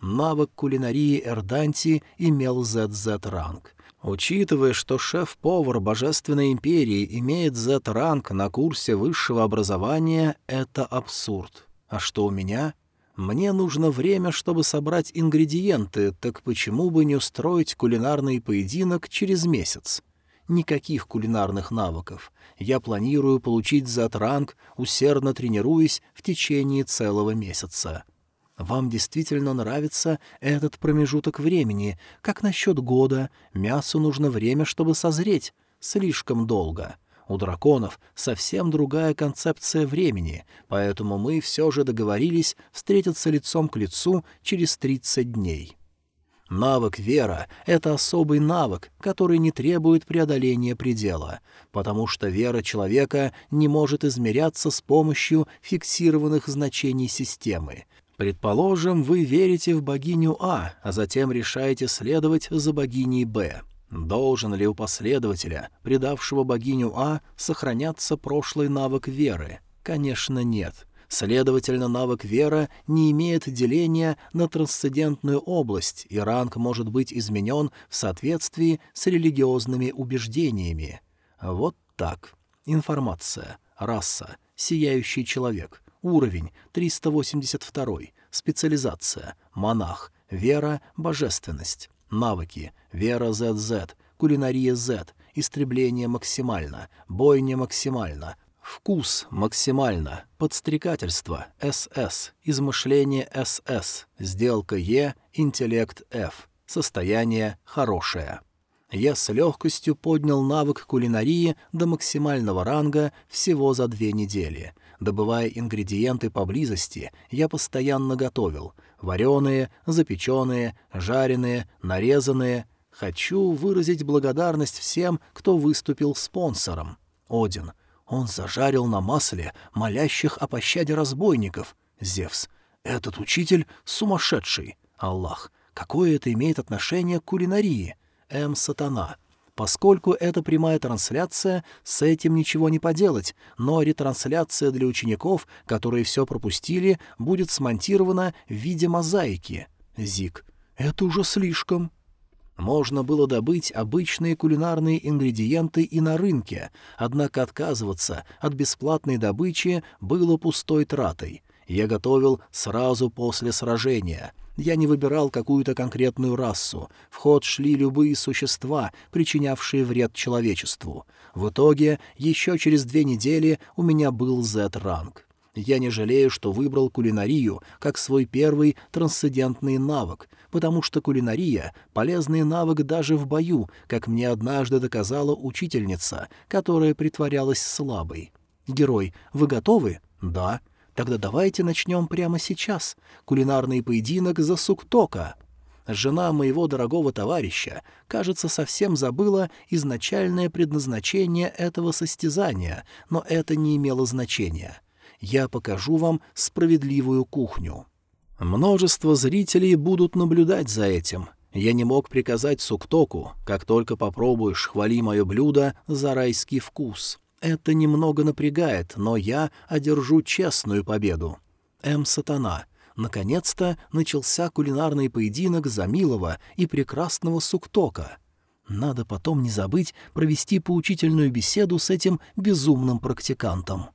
Навык кулинарии Эрданти имел ZZ-ранг. Учитывая, что шеф-повар Божественной Империи имеет Z-ранг на курсе высшего образования, это абсурд. А что у меня? Мне нужно время, чтобы собрать ингредиенты, так почему бы не устроить кулинарный поединок через месяц? Никаких кулинарных навыков. Я планирую получить Z-ранг, усердно тренируясь в течение целого месяца. Вам действительно нравится этот промежуток времени. Как насчет года? Мясу нужно время, чтобы созреть. Слишком долго. У драконов совсем другая концепция времени, поэтому мы все же договорились встретиться лицом к лицу через 30 дней. Навык вера — это особый навык, который не требует преодоления предела, потому что вера человека не может измеряться с помощью фиксированных значений системы — Предположим, вы верите в богиню А, а затем решаете следовать за богиней Б. Должен ли у последователя, предавшего богиню А, сохраняться прошлый навык веры? Конечно, нет. Следовательно, навык вера не имеет деления на трансцендентную область, и ранг может быть изменен в соответствии с религиозными убеждениями. Вот так. Информация. Раса. Сияющий человек. Уровень 382. Специализация. Монах. Вера. Божественность. Навыки. Вера ZZ. Кулинария Z. Истребление максимально. Бойня максимально. Вкус максимально. Подстрекательство. СС. Измышление СС. Сделка Е. Интеллект F. Состояние хорошее. Я с легкостью поднял навык кулинарии до максимального ранга всего за две недели — Добывая ингредиенты поблизости, я постоянно готовил. Вареные, запеченные, жареные, нарезанные. Хочу выразить благодарность всем, кто выступил спонсором. Один. Он зажарил на масле молящих о пощаде разбойников. Зевс. Этот учитель сумасшедший. Аллах. Какое это имеет отношение к кулинарии? М. Сатана. Поскольку это прямая трансляция, с этим ничего не поделать, но ретрансляция для учеников, которые все пропустили, будет смонтирована в виде мозаики. Зик. Это уже слишком. Можно было добыть обычные кулинарные ингредиенты и на рынке, однако отказываться от бесплатной добычи было пустой тратой. Я готовил сразу после сражения — я не выбирал какую-то конкретную расу. В ход шли любые существа, причинявшие вред человечеству. В итоге, еще через две недели у меня был Z-ранг. Я не жалею, что выбрал кулинарию как свой первый трансцендентный навык, потому что кулинария — полезный навык даже в бою, как мне однажды доказала учительница, которая притворялась слабой. «Герой, вы готовы?» «Да». Тогда давайте начнем прямо сейчас. Кулинарный поединок за суктока. Жена моего дорогого товарища, кажется, совсем забыла изначальное предназначение этого состязания, но это не имело значения. Я покажу вам справедливую кухню. Множество зрителей будут наблюдать за этим. Я не мог приказать суктоку, как только попробуешь, хвали мое блюдо за райский вкус. Это немного напрягает, но я одержу честную победу. М. Сатана. Наконец-то начался кулинарный поединок за милого и прекрасного Суктока. Надо потом не забыть провести поучительную беседу с этим безумным практикантом.